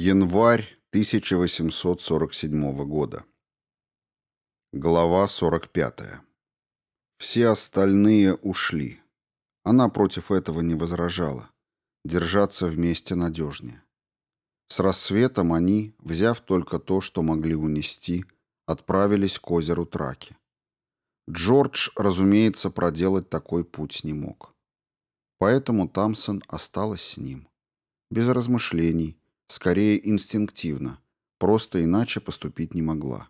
Январь 1847 года. Глава 45. Все остальные ушли. Она против этого не возражала. Держаться вместе надежнее. С рассветом они, взяв только то, что могли унести, отправились к озеру Траки. Джордж, разумеется, проделать такой путь не мог. Поэтому Тамсон осталась с ним. Без размышлений, скорее инстинктивно, просто иначе поступить не могла.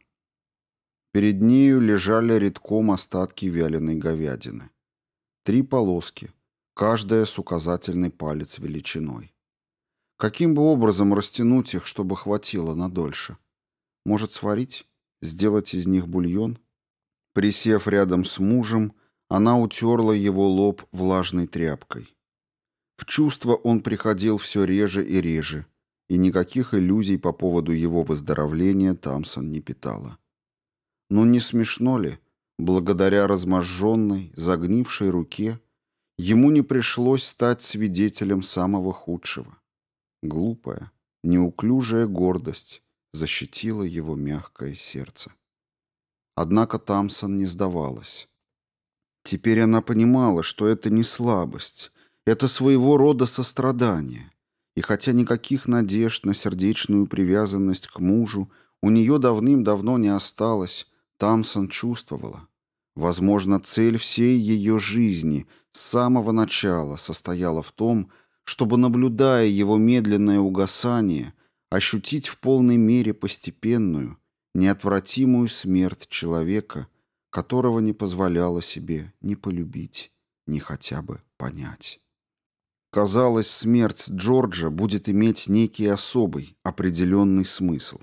Перед нею лежали редком остатки вяленой говядины. Три полоски, каждая с указательный палец величиной. Каким бы образом растянуть их, чтобы хватило надольше? Может, сварить? Сделать из них бульон? Присев рядом с мужем, она утерла его лоб влажной тряпкой. В чувство он приходил все реже и реже, и никаких иллюзий по поводу его выздоровления Тамсон не питала. Но не смешно ли, благодаря разможженной, загнившей руке, ему не пришлось стать свидетелем самого худшего? Глупая, неуклюжая гордость защитила его мягкое сердце. Однако Тамсон не сдавалась. Теперь она понимала, что это не слабость, это своего рода сострадание — и хотя никаких надежд на сердечную привязанность к мужу у нее давным-давно не осталось, Тамсон чувствовала. Возможно, цель всей ее жизни с самого начала состояла в том, чтобы, наблюдая его медленное угасание, ощутить в полной мере постепенную, неотвратимую смерть человека, которого не позволяла себе ни полюбить, ни хотя бы понять. Казалось, смерть Джорджа будет иметь некий особый, определенный смысл.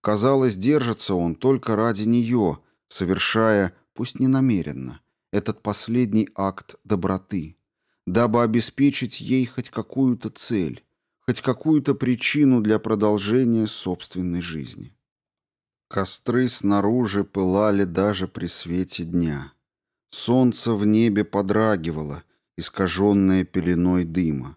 Казалось, держится он только ради нее, совершая, пусть не намеренно, этот последний акт доброты, дабы обеспечить ей хоть какую-то цель, хоть какую-то причину для продолжения собственной жизни. Костры снаружи пылали даже при свете дня. Солнце в небе подрагивало, искаженное пеленой дыма.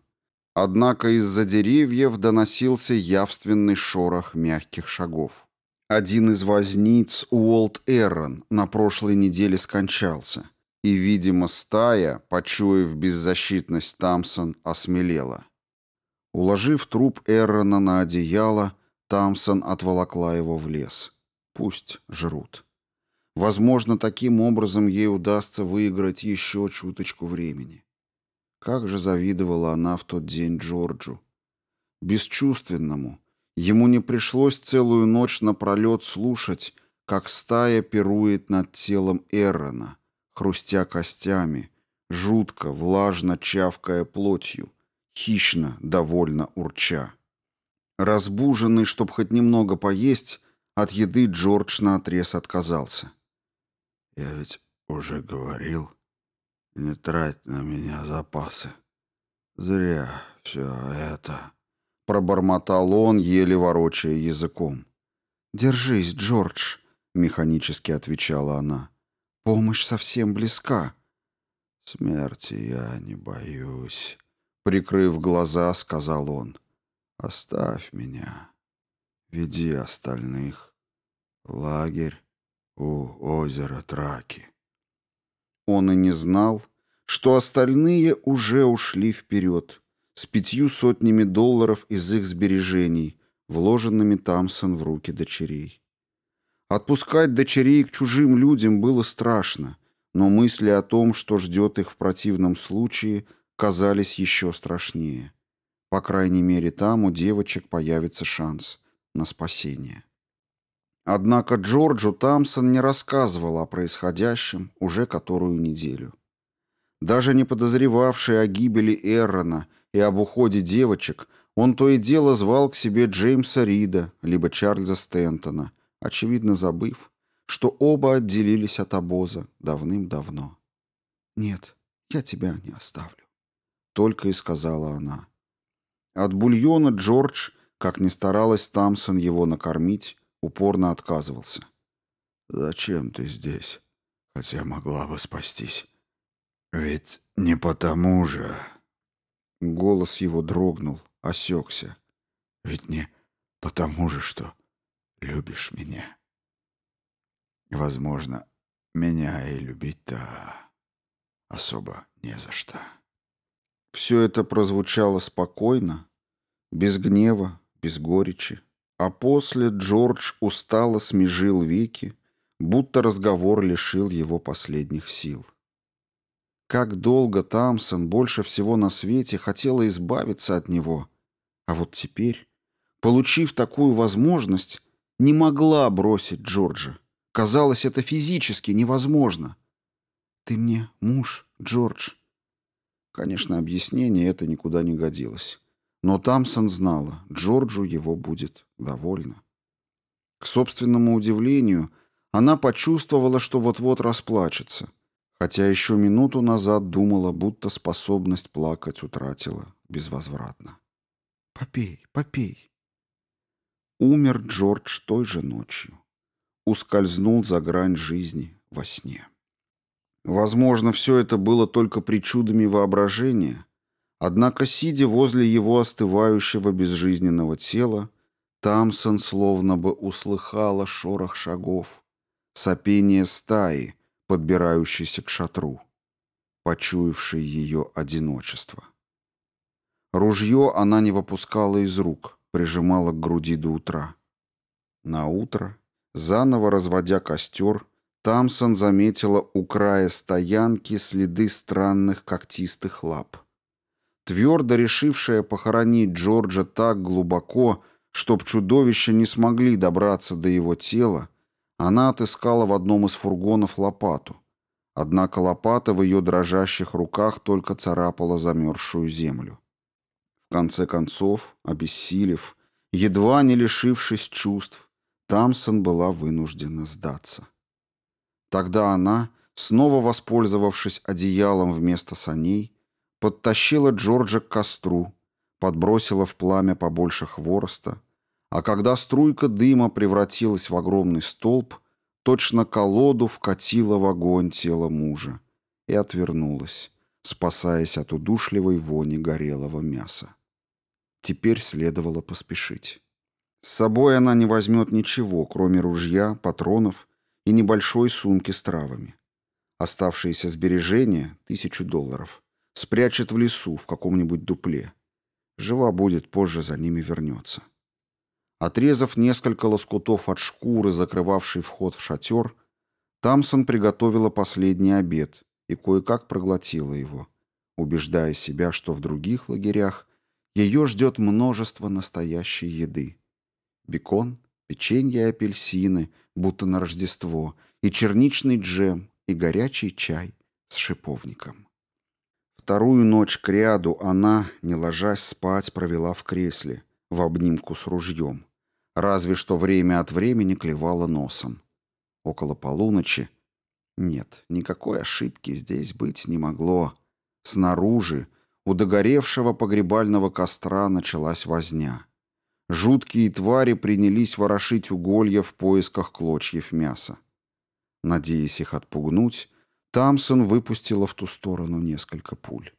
Однако из-за деревьев доносился явственный шорох мягких шагов. Один из возниц, Уолт Эррон, на прошлой неделе скончался, и, видимо, стая, почуяв беззащитность Тамсон, осмелела. Уложив труп Эррона на одеяло, Тамсон отволокла его в лес. Пусть жрут. Возможно, таким образом ей удастся выиграть еще чуточку времени. Как же завидовала она в тот день Джорджу. Бесчувственному. Ему не пришлось целую ночь напролет слушать, как стая пирует над телом Эррона, хрустя костями, жутко, влажно чавкая плотью, хищно, довольно урча. Разбуженный, чтоб хоть немного поесть, от еды Джордж наотрез отказался. «Я ведь уже говорил», не трать на меня запасы. Зря все это. Пробормотал он, еле ворочая языком. «Держись, Джордж», — механически отвечала она. «Помощь совсем близка». «Смерти я не боюсь», — прикрыв глаза, сказал он. «Оставь меня. Веди остальных в лагерь у озера Траки». Он и не знал, что остальные уже ушли вперед с пятью сотнями долларов из их сбережений, вложенными Тамсон в руки дочерей. Отпускать дочерей к чужим людям было страшно, но мысли о том, что ждет их в противном случае, казались еще страшнее. По крайней мере, там у девочек появится шанс на спасение. Однако Джорджу Тамсон не рассказывал о происходящем уже которую неделю. Даже не подозревавший о гибели Эррона и об уходе девочек, он то и дело звал к себе Джеймса Рида, либо Чарльза Стентона, очевидно забыв, что оба отделились от обоза давным-давно. «Нет, я тебя не оставлю», — только и сказала она. От бульона Джордж, как ни старалась Тамсон его накормить, упорно отказывался. «Зачем ты здесь? Хотя могла бы спастись. Ведь не потому же...» Голос его дрогнул, осекся. «Ведь не потому же, что любишь меня. Возможно, меня и любить-то особо не за что. Все это прозвучало спокойно, без гнева, без горечи. А после Джордж устало смежил веки, будто разговор лишил его последних сил. Как долго Тамсон больше всего на свете хотела избавиться от него, а вот теперь, получив такую возможность, не могла бросить Джорджа. Казалось, это физически невозможно. «Ты мне муж, Джордж». Конечно, объяснение это никуда не годилось. Но Тамсон знала, Джорджу его будет довольно. К собственному удивлению, она почувствовала, что вот-вот расплачется, хотя еще минуту назад думала, будто способность плакать утратила безвозвратно. «Попей, попей». Умер Джордж той же ночью. Ускользнул за грань жизни во сне. Возможно, все это было только причудами воображения, однако, сидя возле его остывающего безжизненного тела, Тамсон словно бы услыхала шорох шагов, сопение стаи, подбирающейся к шатру, почуявшей ее одиночество. Ружье она не выпускала из рук, прижимала к груди до утра. На утро, заново разводя костер, Тамсон заметила у края стоянки следы странных когтистых лап. Твердо решившая похоронить Джорджа так глубоко, чтоб чудовища не смогли добраться до его тела, она отыскала в одном из фургонов лопату. Однако лопата в ее дрожащих руках только царапала замерзшую землю. В конце концов, обессилев, едва не лишившись чувств, Тамсон была вынуждена сдаться. Тогда она, снова воспользовавшись одеялом вместо саней, подтащила Джорджа к костру, подбросила в пламя побольше хвороста, а когда струйка дыма превратилась в огромный столб, точно колоду вкатила в огонь тело мужа и отвернулась, спасаясь от удушливой вони горелого мяса. Теперь следовало поспешить. С собой она не возьмет ничего, кроме ружья, патронов и небольшой сумки с травами. Оставшиеся сбережения, тысячу долларов, спрячет в лесу в каком-нибудь дупле. Жива будет, позже за ними вернется. Отрезав несколько лоскутов от шкуры, закрывавшей вход в шатер, Тамсон приготовила последний обед и кое-как проглотила его, убеждая себя, что в других лагерях ее ждет множество настоящей еды. Бекон, печенье и апельсины, будто на Рождество, и черничный джем, и горячий чай с шиповником. Вторую ночь к ряду она, не ложась спать, провела в кресле, в обнимку с ружьем разве что время от времени клевала носом. Около полуночи... Нет, никакой ошибки здесь быть не могло. Снаружи, у догоревшего погребального костра, началась возня. Жуткие твари принялись ворошить уголья в поисках клочьев мяса. Надеясь их отпугнуть, Тамсон выпустила в ту сторону несколько пуль.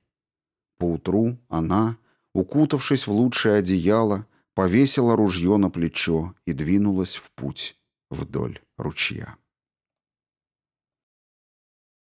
Поутру она, укутавшись в лучшее одеяло, повесила ружье на плечо и двинулась в путь вдоль ручья.